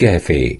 كافي.